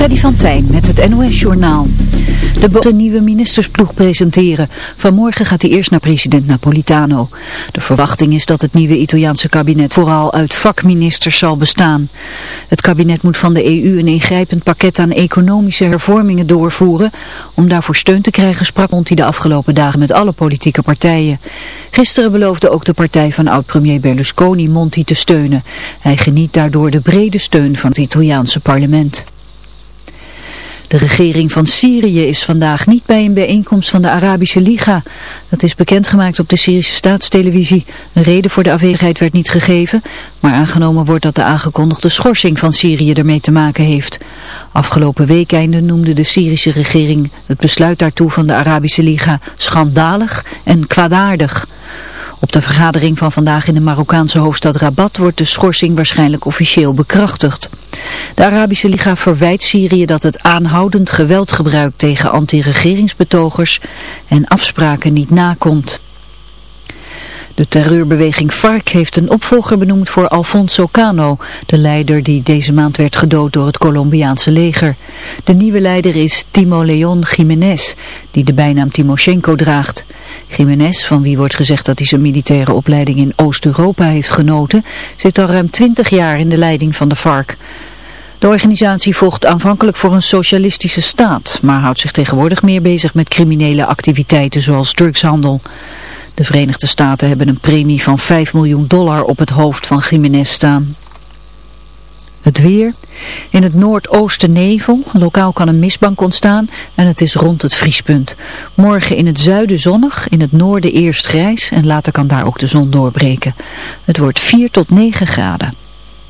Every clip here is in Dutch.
Freddy van Tijn met het NOS-journaal. De de nieuwe ministersploeg presenteren. Vanmorgen gaat hij eerst naar president Napolitano. De verwachting is dat het nieuwe Italiaanse kabinet vooral uit vakministers zal bestaan. Het kabinet moet van de EU een ingrijpend pakket aan economische hervormingen doorvoeren. Om daarvoor steun te krijgen sprak Monti de afgelopen dagen met alle politieke partijen. Gisteren beloofde ook de partij van oud-premier Berlusconi Monti te steunen. Hij geniet daardoor de brede steun van het Italiaanse parlement. De regering van Syrië is vandaag niet bij een bijeenkomst van de Arabische Liga. Dat is bekendgemaakt op de Syrische staatstelevisie. Een reden voor de afwezigheid werd niet gegeven, maar aangenomen wordt dat de aangekondigde schorsing van Syrië ermee te maken heeft. Afgelopen weekende noemde de Syrische regering het besluit daartoe van de Arabische Liga schandalig en kwaadaardig. Op de vergadering van vandaag in de Marokkaanse hoofdstad Rabat wordt de schorsing waarschijnlijk officieel bekrachtigd. De Arabische Liga verwijt Syrië dat het aanhoudend geweld gebruikt tegen anti-regeringsbetogers en afspraken niet nakomt. De terreurbeweging FARC heeft een opvolger benoemd voor Alfonso Cano, de leider die deze maand werd gedood door het Colombiaanse leger. De nieuwe leider is Timo Leon Jiménez, die de bijnaam Timoshenko draagt. Jiménez, van wie wordt gezegd dat hij zijn militaire opleiding in Oost-Europa heeft genoten, zit al ruim twintig jaar in de leiding van de FARC. De organisatie volgt aanvankelijk voor een socialistische staat, maar houdt zich tegenwoordig meer bezig met criminele activiteiten zoals drugshandel. De Verenigde Staten hebben een premie van 5 miljoen dollar op het hoofd van Jiménez staan. Het weer. In het noordoosten nevel. Lokaal kan een mistbank ontstaan en het is rond het vriespunt. Morgen in het zuiden zonnig, in het noorden eerst grijs en later kan daar ook de zon doorbreken. Het wordt 4 tot 9 graden.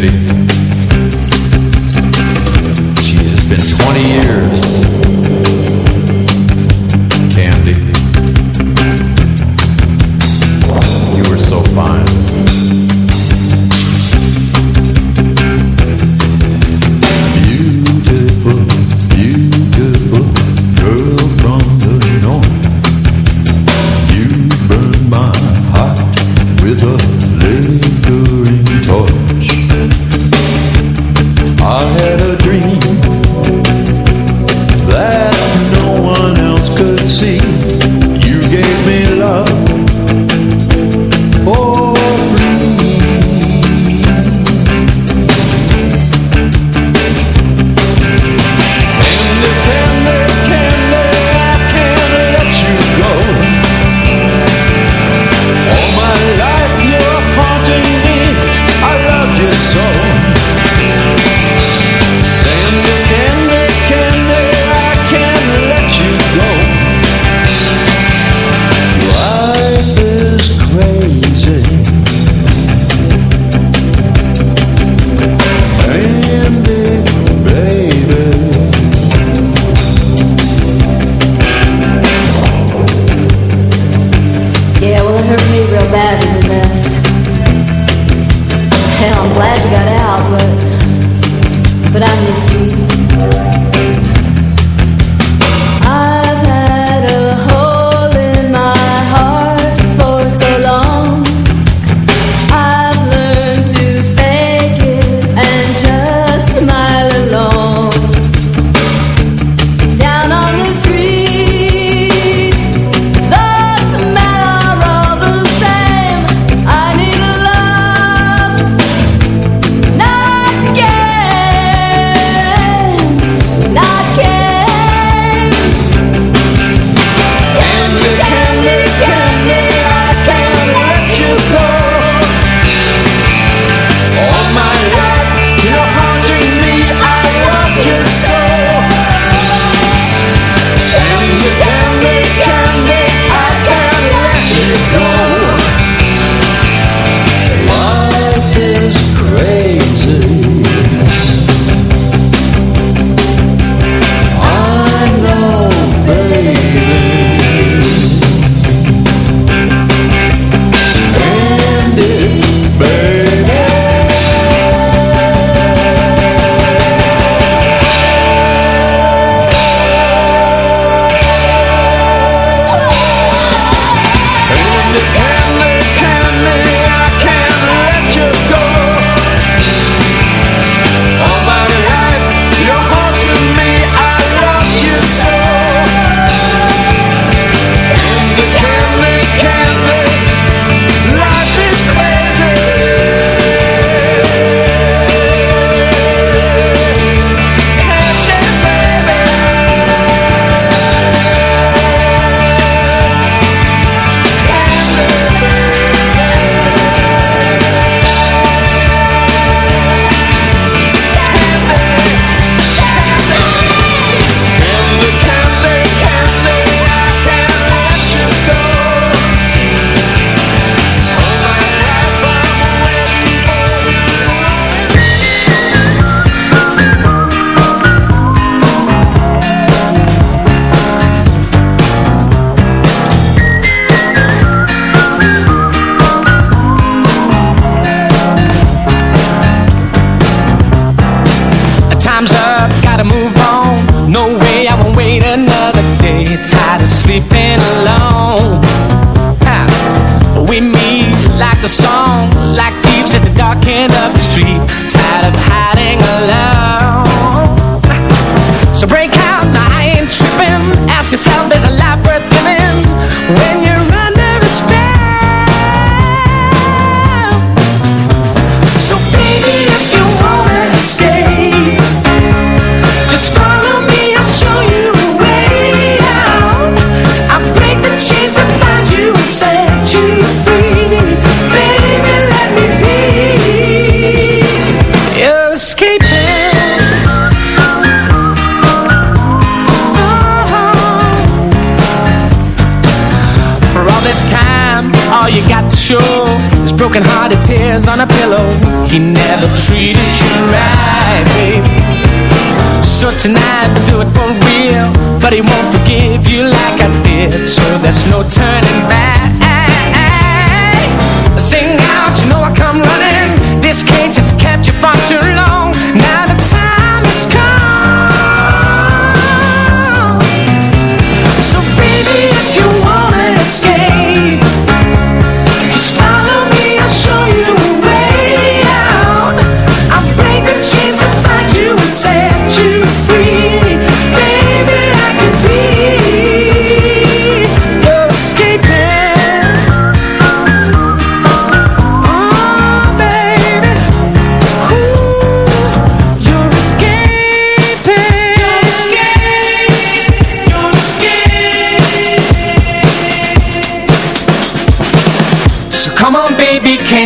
Got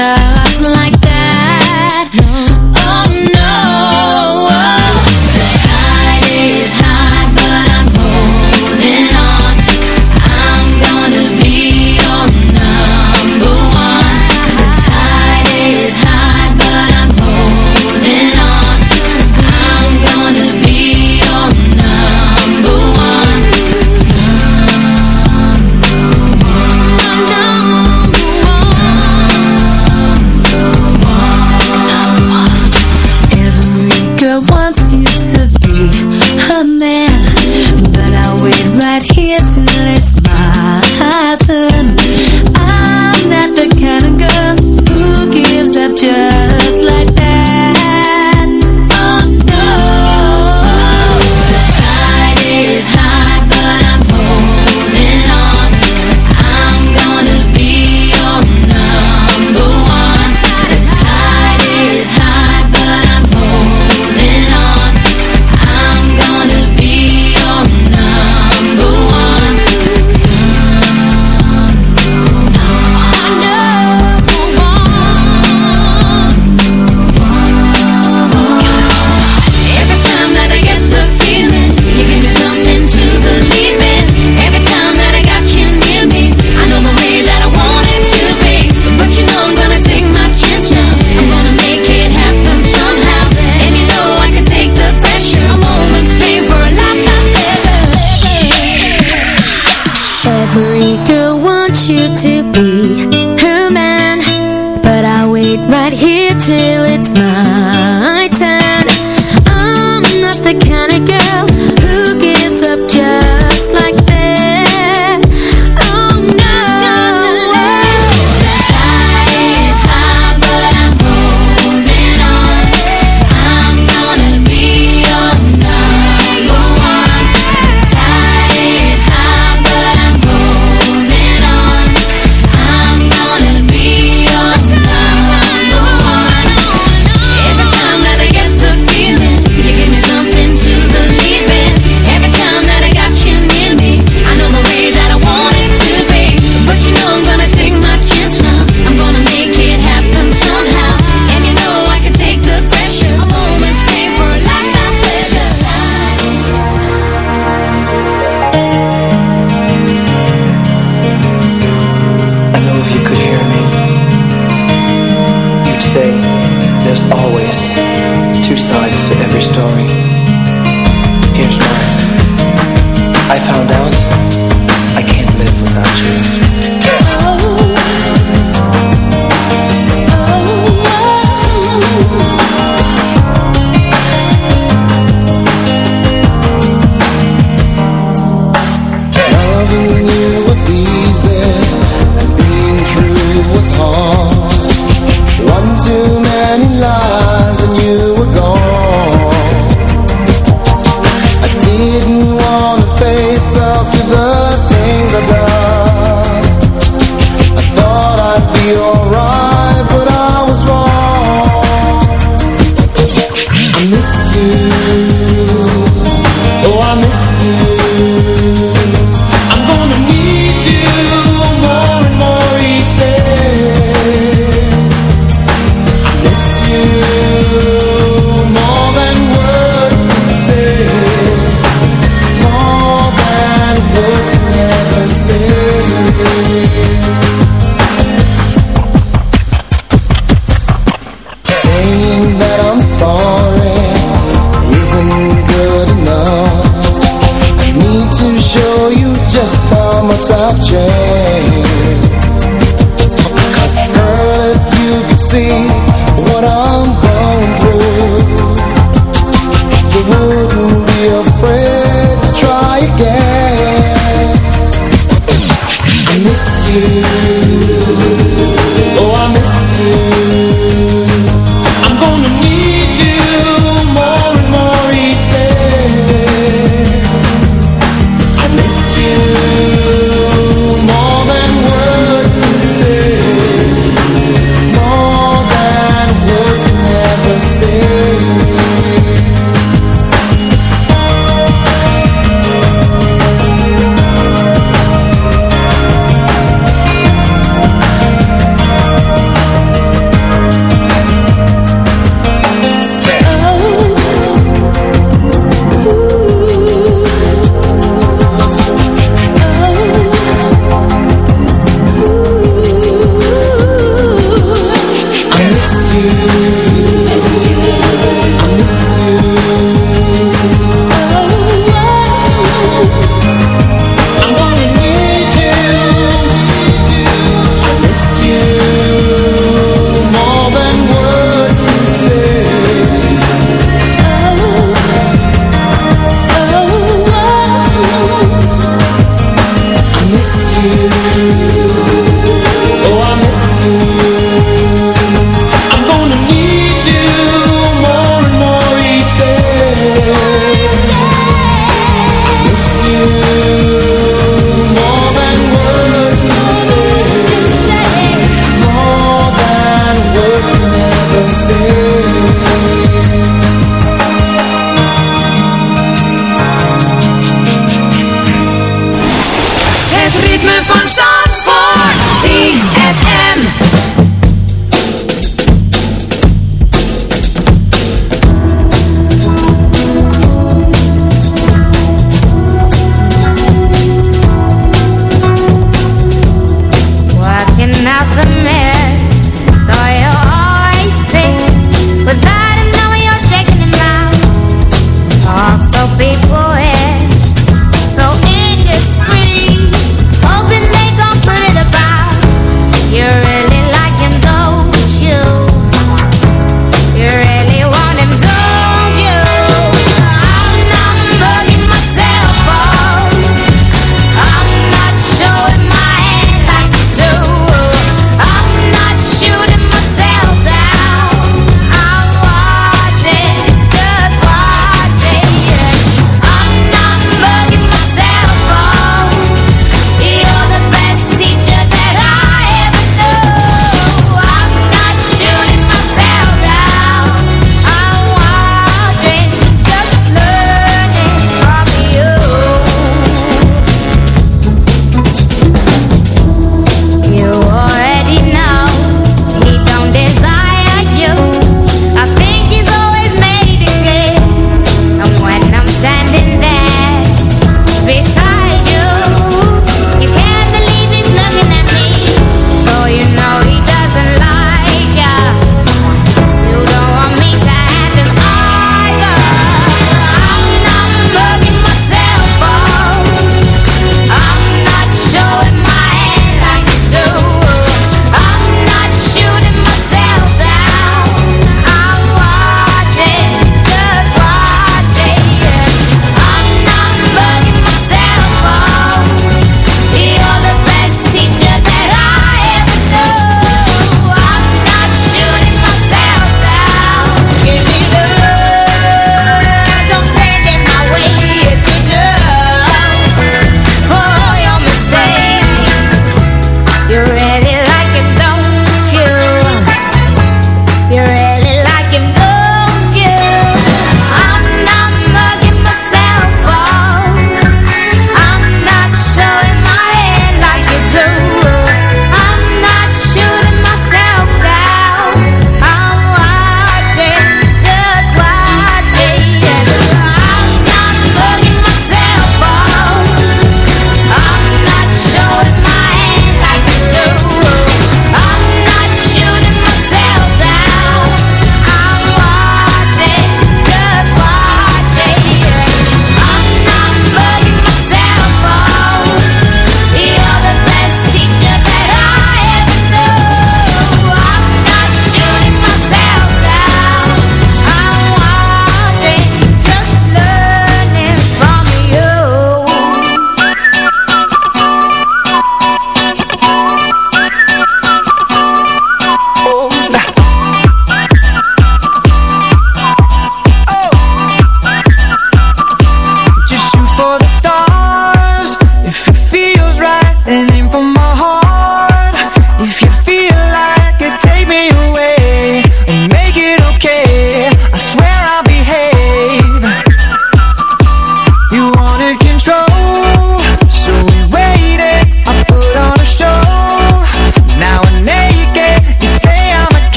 yeah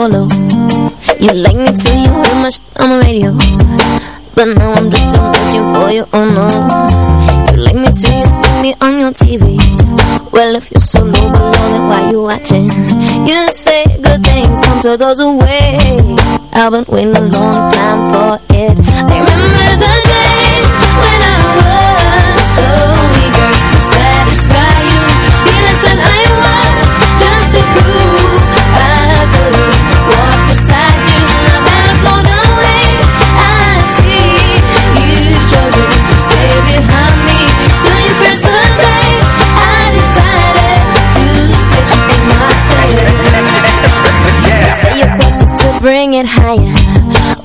solo. You like me till you hear my on the radio. But now I'm just too bitching for you, oh no. You like me till you see me on your TV Well, if you're so low below, then why you watching? You say good things come to those who wait. I've been waiting a long time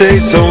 steeds so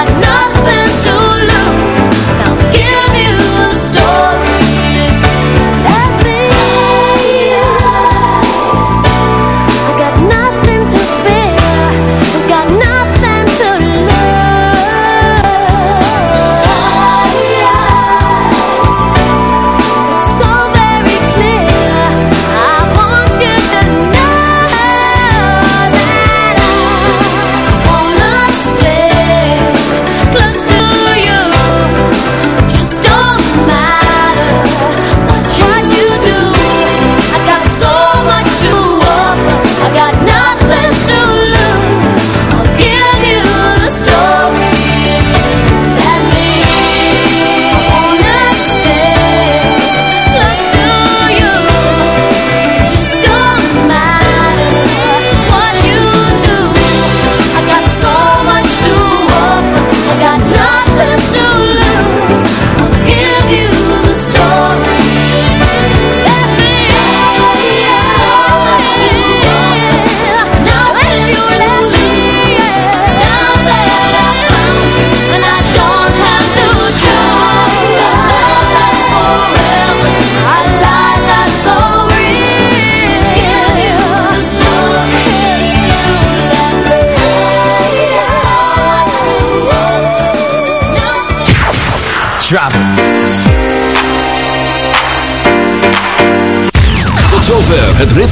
het